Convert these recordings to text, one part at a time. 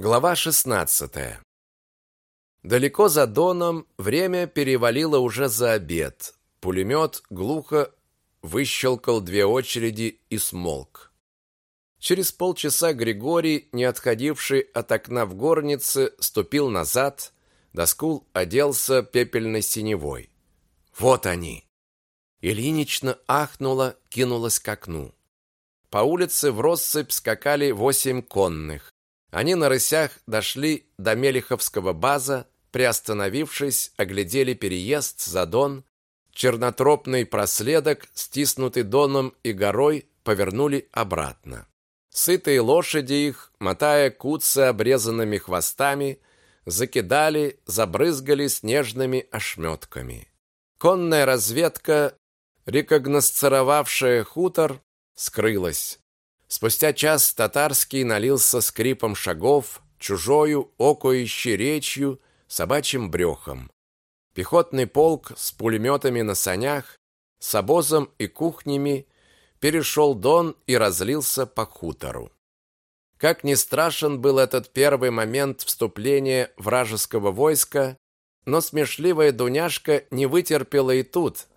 Глава 16. Далеко за Доном время перевалило уже за обед. Пулемет глухо выщелкал две очереди и смолк. Через полчаса Григорий, не отходивший от окна в горнице, ступил назад, доскул оделся пепельной синевой. Вот они. Ильинична ахнула, кинулась к окну. По улице в россыпь скакали восемь конных. Они на рысях дошли до Мелиховского база, приостановившись, оглядели переезд за Дон, чернотропный проследок, стиснутый Доном и горой, повернули обратно. Сытые лошади их, мотая куцы обрезанными хвостами, закидали, забрызгали снежными ошметками. Конная разведка, рекогносцировавшая хутор, скрылась. Спустя час татарский налился скрипом шагов, чужою, окающей речью, собачьим брехом. Пехотный полк с пулеметами на санях, с обозом и кухнями перешел Дон и разлился по хутору. Как ни страшен был этот первый момент вступления вражеского войска, но смешливая Дуняшка не вытерпела и тут.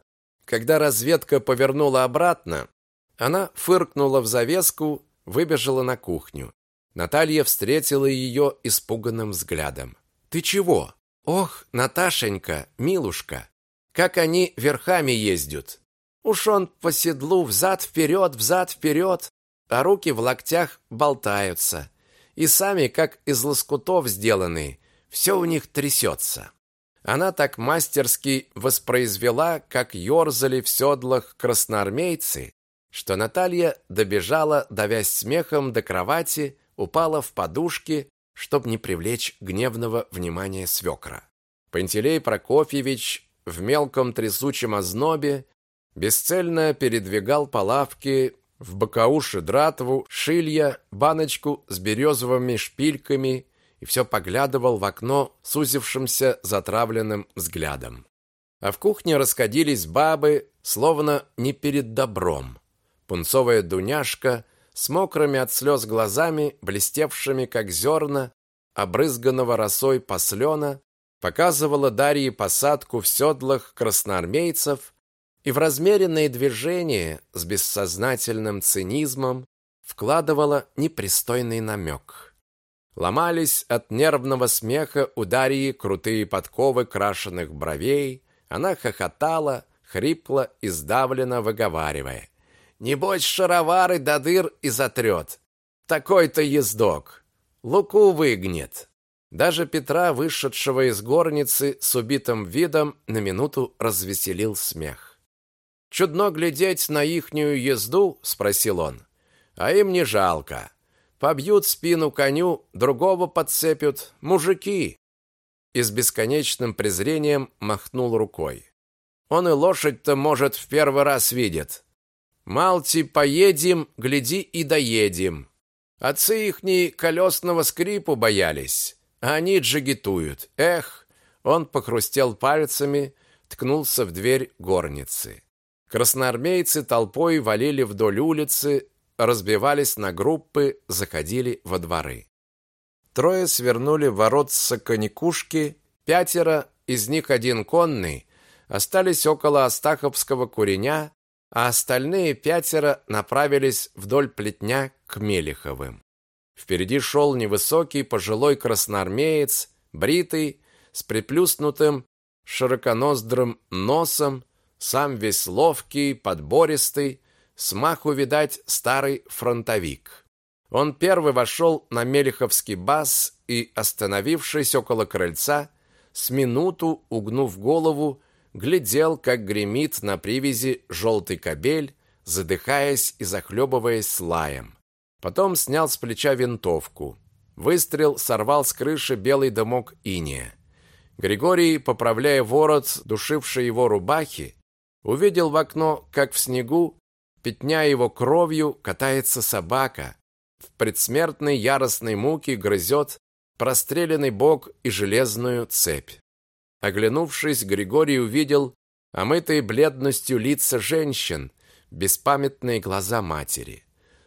Когда разведка повернула обратно, она фыркнула в завеску, выбежала на кухню. Наталья встретила ее испуганным взглядом. Ты чего? Ох, Наташенька, милушка, как они верхами ездят. Уж он по седлу взад вперед, взад вперед, а руки в локтях болтаются. И сами, как из лоскутов сделанные, все у них трясется. Она так мастерски воспроизвела, как ерзали в седлах красноармейцы, что Наталья добежала, давясь смехом до кровати, упала в подушки, чтобы не привлечь гневного внимания свекра. Пантелей Прокофьевич в мелком трясучем ознобе бесцельно передвигал по лавке в бакауши дратву, шилья, баночку с березовыми шпильками и все поглядывал в окно сузившимся затравленным взглядом. А в кухне расходились бабы, словно не перед добром. Пунцовая Дуняшка с мокрыми от слез глазами, блестевшими как зерна, обрызганного росой послена, показывала Дарье посадку в седлах красноармейцев и в размеренные движения с бессознательным цинизмом вкладывала непристойный намек. Ломались от нервного смеха у Дарьи крутые подковы крашеных бровей, она хохотала, хрипло и сдавленно выговаривая. Небось, шаровары до дыр и затрет. Такой-то ездок. Луку выгнет. Даже Петра, вышедшего из горницы с убитым видом, на минуту развеселил смех. «Чудно глядеть на ихнюю езду?» — спросил он. «А им не жалко. Побьют спину коню, другого подцепят. Мужики!» И с бесконечным презрением махнул рукой. «Он и лошадь-то, может, в первый раз видит. Малти поедем, гляди и доедем. Отцы ихние колесного скрипу боялись, а они джигитуют. Эх, он похрустел пальцами, ткнулся в дверь горницы. Красноармейцы толпой валили вдоль улицы, разбивались на группы, заходили во дворы. Трое свернули ворот Соконикушки, пятеро, из них один конный, остались около Астаховского куреня, а остальные пятеро направились вдоль плетня к Мелиховым. Впереди шел невысокий пожилой красноармеец, бритый, с приплюснутым широконоздрым носом, сам весь ловкий, подбористый, смаху, видать, старый фронтовик. Он первый вошел на Мелиховский баз и, остановившись около крыльца, с минуту, угнув голову, глядел, как гремит на привязи желтый кобель, задыхаясь и захлебываясь лаем. Потом снял с плеча винтовку. Выстрел сорвал с крыши белый дымок иния. Григорий, поправляя ворот, душивший его рубахи, увидел в окно, как в снегу, пятня его кровью, катается собака. В предсмертной яростной муке грызет простреленный бок и железную цепь. Оглянувшись, Григорий увидел омытые бледностью лица женщин, беспамятные глаза матери.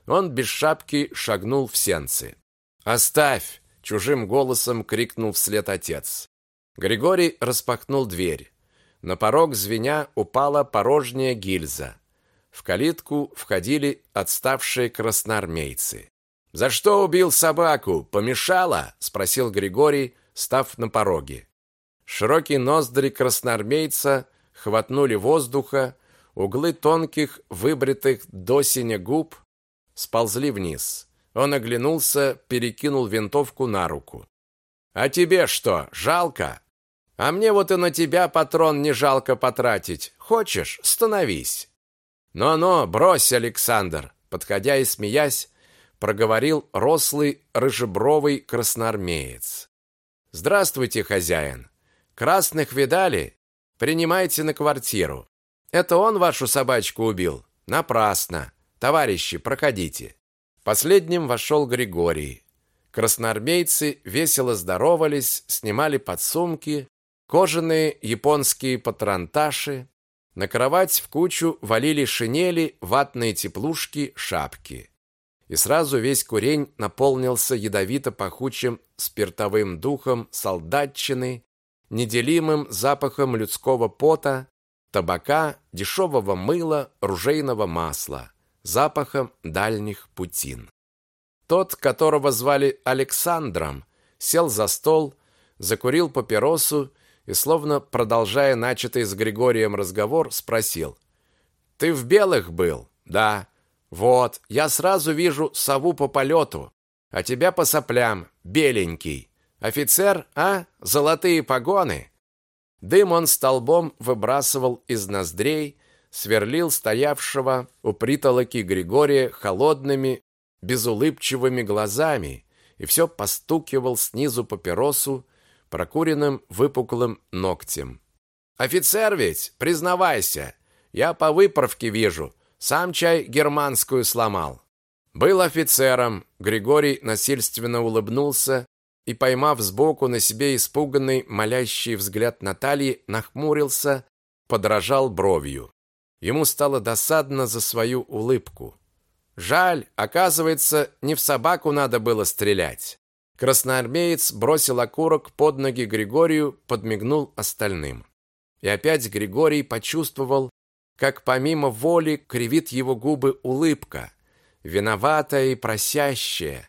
Он без шапки шагнул в сенцы. "Оставь", чужим голосом крикнул вслед отец. Григорий распахнул дверь. На порог звеня упала порожняя гильза. В калитку входили отставшие красноармейцы. «За что убил собаку? Помешала?» – спросил Григорий, став на пороге. Широкие ноздри красноармейца хватнули воздуха, углы тонких, выбритых до синя губ сползли вниз. Он оглянулся, перекинул винтовку на руку. «А тебе что, жалко?» «А мне вот и на тебя патрон не жалко потратить. Хочешь, становись». «Но-но, брось, Александр!» Подходя и смеясь, проговорил рослый рыжебровый красноармеец. «Здравствуйте, хозяин! Красных видали? Принимайте на квартиру. Это он вашу собачку убил? Напрасно. Товарищи, проходите». Последним вошел Григорий. Красноармейцы весело здоровались, снимали подсумки, кожаные японские патронташи, на кровать в кучу валили шинели, ватные теплушки, шапки. И сразу весь курень наполнился ядовито-пахучим спиртовым духом солдатчины, неделимым запахом людского пота, табака, дешевого мыла, ружейного масла, запахом дальних путин. Тот, которого звали Александром, сел за стол, закурил папиросу и, словно продолжая начатый с Григорием разговор, спросил. «Ты в белых был?» «Да». «Вот, я сразу вижу сову по полету, а тебя по соплям, беленький. Офицер, а? Золотые погоны?» Дым он столбом выбрасывал из ноздрей, сверлил стоявшего у притолоки Григория холодными, безулыбчивыми глазами и все постукивал снизу папиросу прокуренным выпуклым ногтем. «Офицер ведь, признавайся, я по выправке вижу, сам чай германскую сломал». Был офицером, Григорий насильственно улыбнулся и, поймав сбоку на себе испуганный, молящий взгляд Натальи, нахмурился, подражал бровью. Ему стало досадно за свою улыбку. Жаль, оказывается, не в собаку надо было стрелять. Красноармеец бросил окурок под ноги Григорию, подмигнул остальным. И опять Григорий почувствовал, как помимо воли кривит его губы улыбка, виноватая и просящая,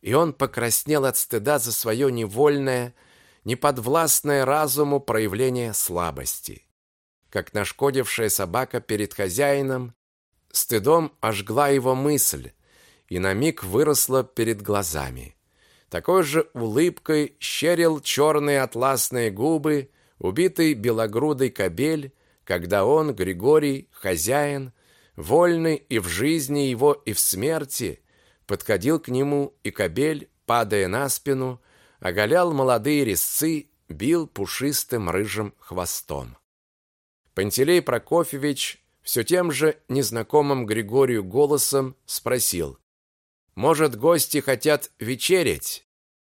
и он покраснел от стыда за свое невольное, неподвластное разуму проявление слабости. Как нашкодившая собака перед хозяином, стыдом ожгла его мысль и на миг выросла перед глазами. Такой же улыбкой щерил черные атласные губы убитый белогрудый кобель, когда он, Григорий, хозяин, вольный и в жизни его, и в смерти, подходил к нему, и кобель, падая на спину, оголял молодые резцы, бил пушистым рыжим хвостом. Пантелей Прокофьевич все тем же незнакомым Григорию голосом спросил: может, гости хотят вечерять?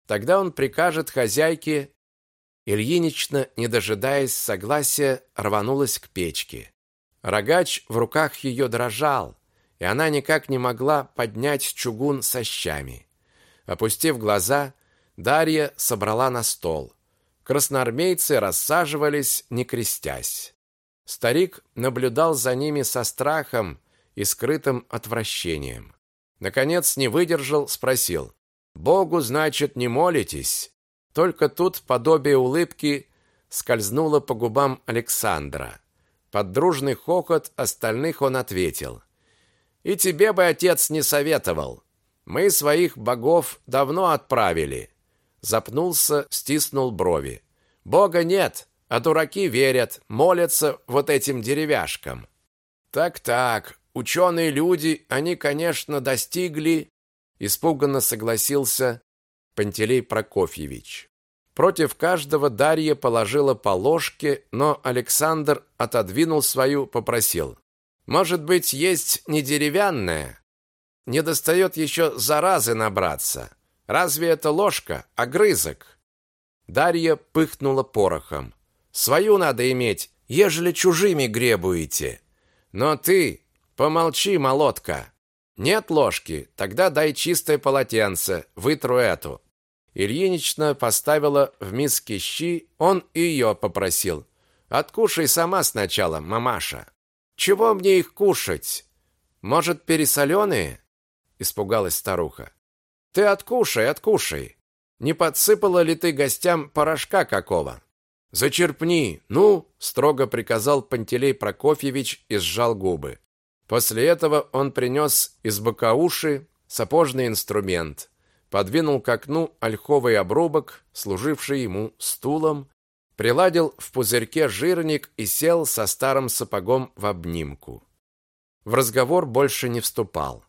Тогда он прикажет хозяйке. Ильинична, не дожидаясь согласия, рванулась к печке. Рогач в руках ее дрожал, и она никак не могла поднять чугун со щами. Опустив глаза, Дарья собрала на стол. Красноармейцы рассаживались, не крестясь. Старик наблюдал за ними со страхом и скрытым отвращением. Наконец не выдержал, спросил: "Богу, значит, не молитесь?" Только тут подобие улыбки скользнуло по губам Александра. Под дружный хохот остальных он ответил: "И тебе бы отец не советовал. Мы своих богов давно отправили". Запнулся, стиснул брови. "Бога нет, а дураки верят, молятся вот этим деревяшкам". Так-так, Ученые люди, они, конечно, достигли, испуганно согласился Пантелей Прокофьевич. Против каждого Дарья положила по ложке, но Александр отодвинул свою, попросил: "Может быть, есть не деревянная? Не достает еще заразы набраться. Разве это ложка, огрызок?" Дарья пыхнула порохом. "Свою надо иметь, ежели чужими гребуете. Но ты, Помолчи, молотка. Нет ложки, тогда дай чистое полотенце, вытру эту. Ильинична поставила в миске щи, он и ее попросил. «Откушай сама сначала, мамаша». «Чего мне их кушать? Может, пересоленые?» Испугалась старуха. «Ты откушай, откушай. Не подсыпала ли ты гостям порошка какого?» «Зачерпни, ну!» – строго приказал Пантелей Прокофьевич и сжал губы. После этого он принес из бакауши сапожный инструмент, подвинул к окну ольховый обрубок, служивший ему стулом, приладил в пузырьке жирник и сел со старым сапогом в обнимку. В разговор больше не вступал.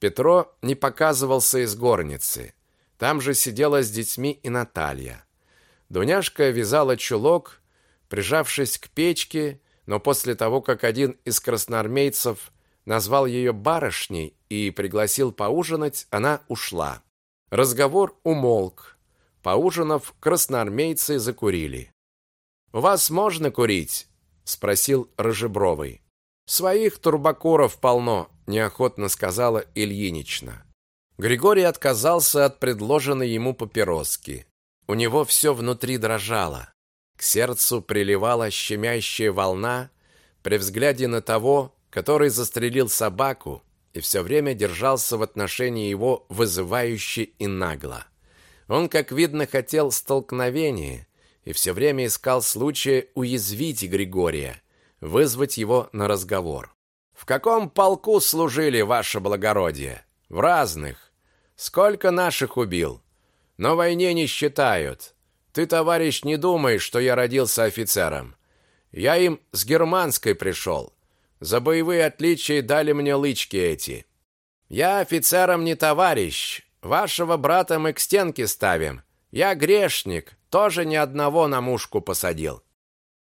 Петро не показывался из горницы. Там же сидела с детьми и Наталья. Дуняшка вязала чулок, прижавшись к печке, но после того, как один из красноармейцев назвал ее барышней и пригласил поужинать, она ушла. Разговор умолк. Поужинав, красноармейцы закурили. «У вас можно курить?» – спросил Рожебровый. «Своих турбакуров полно», – неохотно сказала Ильинична. Григорий отказался от предложенной ему папироски. У него все внутри дрожало. К сердцу приливала щемящая волна при взгляде на того, который застрелил собаку и все время держался в отношении его вызывающе и нагло. Он, как видно, хотел столкновения и все время искал случая уязвить Григория, вызвать его на разговор. «В каком полку служили, ваше благородие?» «В разных. Сколько наших убил?» На войне не считают. Ты, товарищ, не думаешь, что я родился офицером. Я им с германской пришел. За боевые отличия дали мне лычки эти. Я офицером не товарищ. Вашего брата мы к стенке ставим. Я грешник, тоже ни одного на мушку посадил.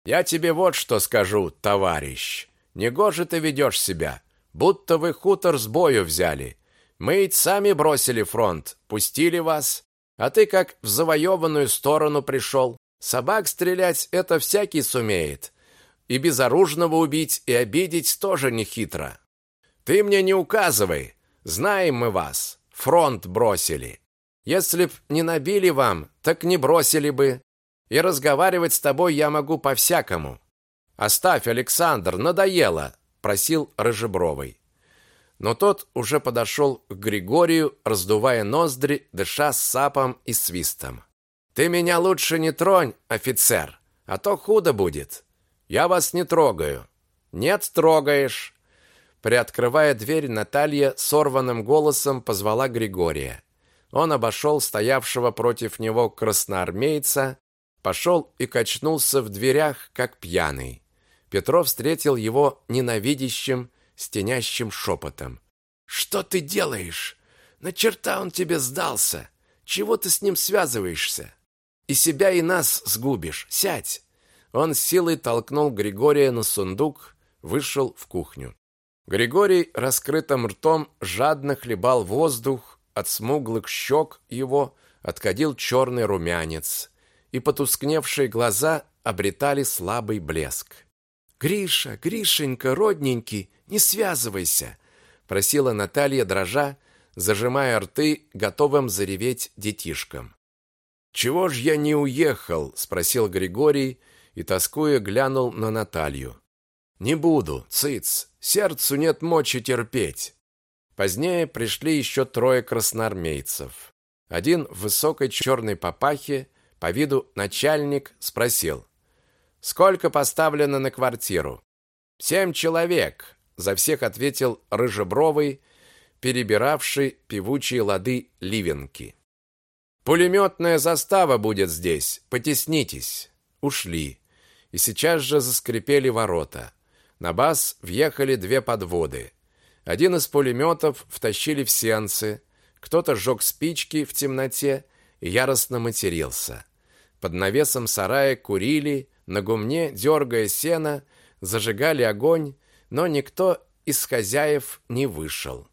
Я тебе вот что скажу, товарищ. Негоже ты ведешь себя, будто вы хутор с бою взяли. Мы ведь сами бросили фронт, пустили вас, а ты как в завоеванную сторону пришел. Собак стрелять это всякий сумеет. И безоружного убить и обидеть тоже не хитро. Ты мне не указывай. Знаем мы вас. Фронт бросили. Если б не набили вам, так не бросили бы. И разговаривать с тобой я могу по-всякому. Оставь, Александр, надоело, просил Рыжебровый но тот уже подошел к Григорию, раздувая ноздри, дыша сапом и свистом. «Ты меня лучше не тронь, офицер, а то худо будет. Я вас не трогаю». «Нет, трогаешь». Приоткрывая дверь, Наталья сорванным голосом позвала Григория. Он обошел стоявшего против него красноармейца, пошел и качнулся в дверях, как пьяный. Петров встретил его ненавидящим, стенящим шепотом. «Что ты делаешь? На черта он тебе сдался! Чего ты с ним связываешься? И себя, и нас сгубишь! Сядь!» Он силой толкнул Григория на сундук, вышел в кухню. Григорий раскрытым ртом жадно хлебал воздух, от смуглых щек его отходил черный румянец, и потускневшие глаза обретали слабый блеск. «Гриша, Гришенька, родненький, не связывайся, просила Наталья дрожа, зажимая рты, готовым зареветь детишкам. Чего ж я не уехал, спросил Григорий и тоскуя глянул на Наталью. Не буду, цыц, сердцу нет мочи терпеть. Позднее пришли еще трое красноармейцев. Один в высокой черной папахе, по виду начальник, спросил: "Сколько поставлено на квартиру?" «Семь человек за всех ответил рыжебровый, перебиравший певучие лады ливенки. Пулеметная застава будет здесь. Потеснитесь. Ушли. И сейчас же заскрипели ворота. На бас въехали две подводы. Один из пулеметов втащили в сенцы. Кто-то сжег спички в темноте и яростно матерился. Под навесом сарая курили, на гумне, дергая сено, зажигали огонь, но никто из хозяев не вышел.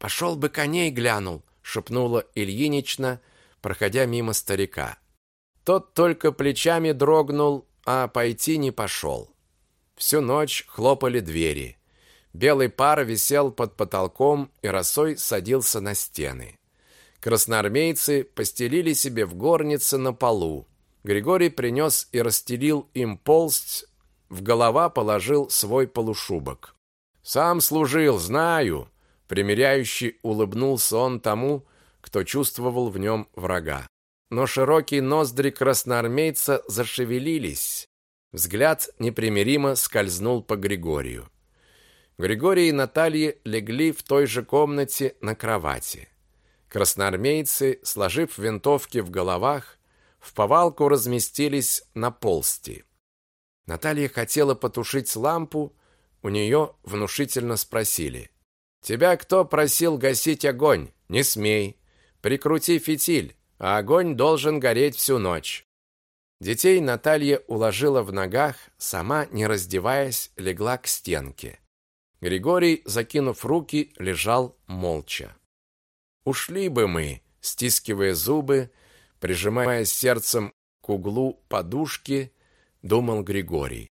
«Пошел бы коней глянул», — шепнула Ильинична, проходя мимо старика. Тот только плечами дрогнул, а пойти не пошел. Всю ночь хлопали двери. Белый пар висел под потолком и росой садился на стены. Красноармейцы постелили себе в горнице на полу. Григорий принес и расстелил им полсть, в голова положил свой полушубок. Сам служил, знаю, примиряющий улыбнулся он тому, кто чувствовал в нем врага. Но широкие ноздри красноармейца зашевелились. Взгляд непримиримо скользнул по Григорию. Григорий и Наталья легли в той же комнате на кровати. Красноармейцы, сложив винтовки в головах, в повалку разместились на полсти. Наталья хотела потушить лампу, у нее внушительно спросили: "Тебя кто просил гасить огонь? Не смей. Прикрути фитиль, а огонь должен гореть всю ночь". Детей Наталья уложила в ногах, сама, не раздеваясь, легла к стенке. Григорий, закинув руки, лежал молча. Ушли бы мы, стискивая зубы, прижимаясь сердцем к углу подушки, думал Григорий.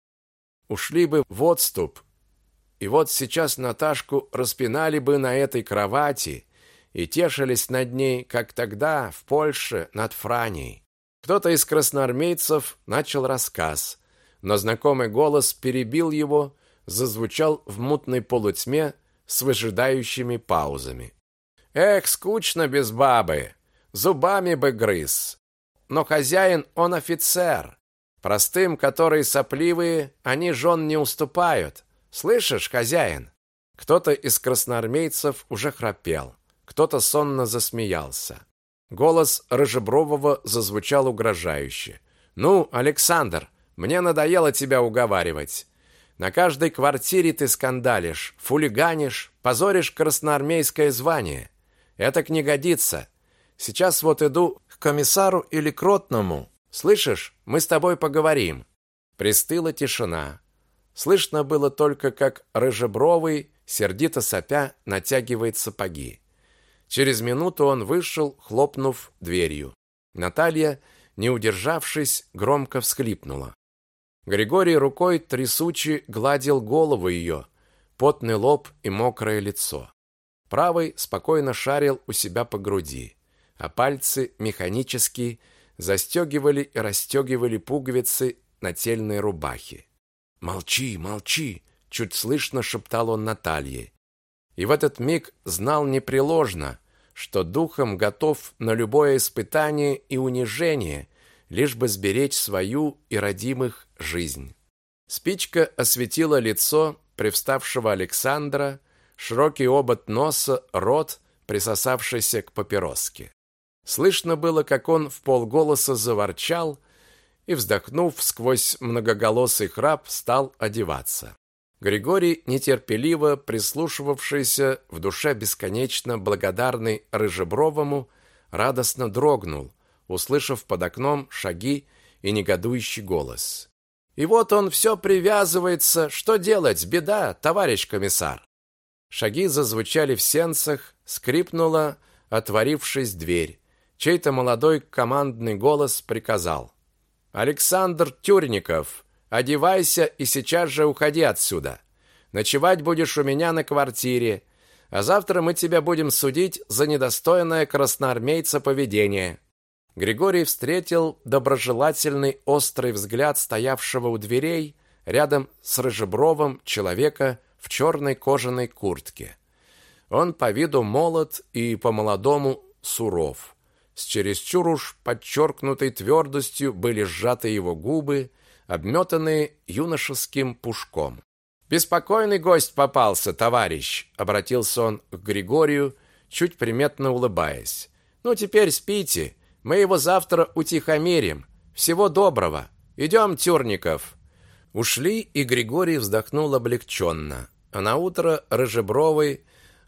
Ушли бы в отступ. И вот сейчас Наташку распинали бы на этой кровати и тешились над ней, как тогда в Польше над Франей. Кто-то из красноармейцев начал рассказ, но знакомый голос перебил его, зазвучал в мутной полутьме с выжидающими паузами. Эх, скучно без бабы. Зубами бы грыз. Но хозяин, он офицер. Простым, которые сопливые, они жен не уступают. Слышишь, хозяин? Кто-то из красноармейцев уже храпел, кто-то сонно засмеялся. Голос Рыжебрового зазвучал угрожающе. Ну, Александр, мне надоело тебя уговаривать. На каждой квартире ты скандалишь, фулиганишь, позоришь красноармейское звание. Это не годится. Сейчас вот иду к комиссару или к ротному. Слышишь? Мы с тобой поговорим. Пристыла тишина. Слышно было только, как рыжебровый, сердито сопя, натягивает сапоги. Через минуту он вышел, хлопнув дверью. Наталья, не удержавшись, громко всхлипнула. Григорий рукой трясучи гладил голову ее, потный лоб и мокрое лицо. Правый спокойно шарил у себя по груди, а пальцы механически застегивали и расстегивали пуговицы нательной рубахи. «Молчи, молчи!» — чуть слышно шептал он Наталье и в этот миг знал непреложно, что духом готов на любое испытание и унижение, лишь бы сберечь свою и родимых жизнь. Спичка осветила лицо привставшего Александра, широкий обод носа, рот, присосавшийся к папироске. Слышно было, как он в полголоса заворчал и, вздохнув сквозь многоголосый храп, стал одеваться. Григорий, нетерпеливо прислушивавшийся, в душе бесконечно благодарный Рыжебровому, радостно дрогнул, услышав под окном шаги и негодующий голос. «И вот он все привязывается. Что делать? Беда, товарищ комиссар!» Шаги зазвучали в сенцах, скрипнула, отворившись дверь. Чей-то молодой командный голос приказал. «Александр Тюрников!» Одевайся и сейчас же уходи отсюда. Ночевать будешь у меня на квартире, а завтра мы тебя будем судить за недостойное красноармейца поведение. Григорий встретил доброжелательный острый взгляд стоявшего у дверей рядом с рыжебровым человека в черной кожаной куртке. Он по виду молод и по-молодому суров. С чересчур уж подчеркнутой твердостью были сжаты его губы, обметанные юношеским пушком. «Беспокойный гость попался, товарищ», — обратился он к Григорию, чуть приметно улыбаясь. «Ну, теперь спите, мы его завтра утихомирим. Всего доброго. Идем, Тюрников». Ушли, и Григорий вздохнул облегченно. А на утро Рыжебровый,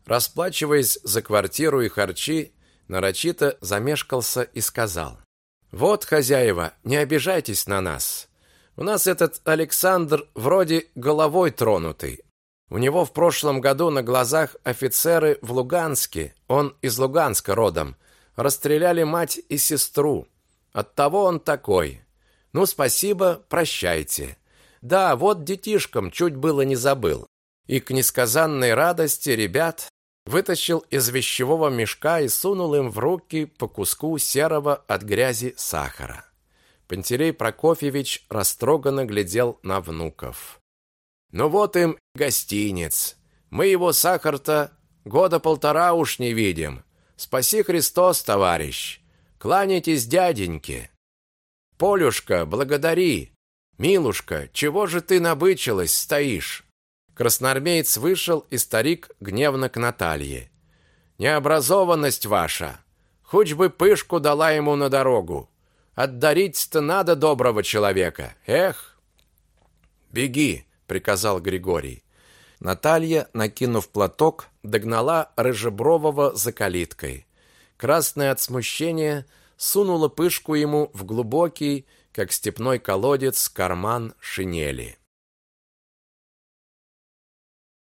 расплачиваясь за квартиру и харчи, нарочито замешкался и сказал. «Вот, хозяева, не обижайтесь на нас. У нас этот Александр вроде головой тронутый. У него в прошлом году на глазах офицеры в Луганске, он из Луганска родом, расстреляли мать и сестру. Оттого он такой. Ну, спасибо, прощайте. Да, вот детишкам чуть было не забыл. И к несказанной радости ребят вытащил из вещевого мешка и сунул им в руки по куску серого от грязи сахара. Пантелей Прокофьевич растроганно глядел на внуков. Ну вот им гостинец. Мы его сахар-то года полтора уж не видим. Спаси Христос, товарищ. Кланяйтесь дяденьке. Полюшка, благодари. Милушка, чего же ты набычилась, стоишь? Красноармеец вышел, и старик гневно к Наталье. Необразованность ваша. Хоть бы пышку дала ему на дорогу. Отдарить-то надо доброго человека. Эх. Беги, приказал Григорий. Наталья, накинув платок, догнала рыжебрового за калиткой. Красная от смущения, сунула пышку ему в глубокий, как степной колодец, карман шинели.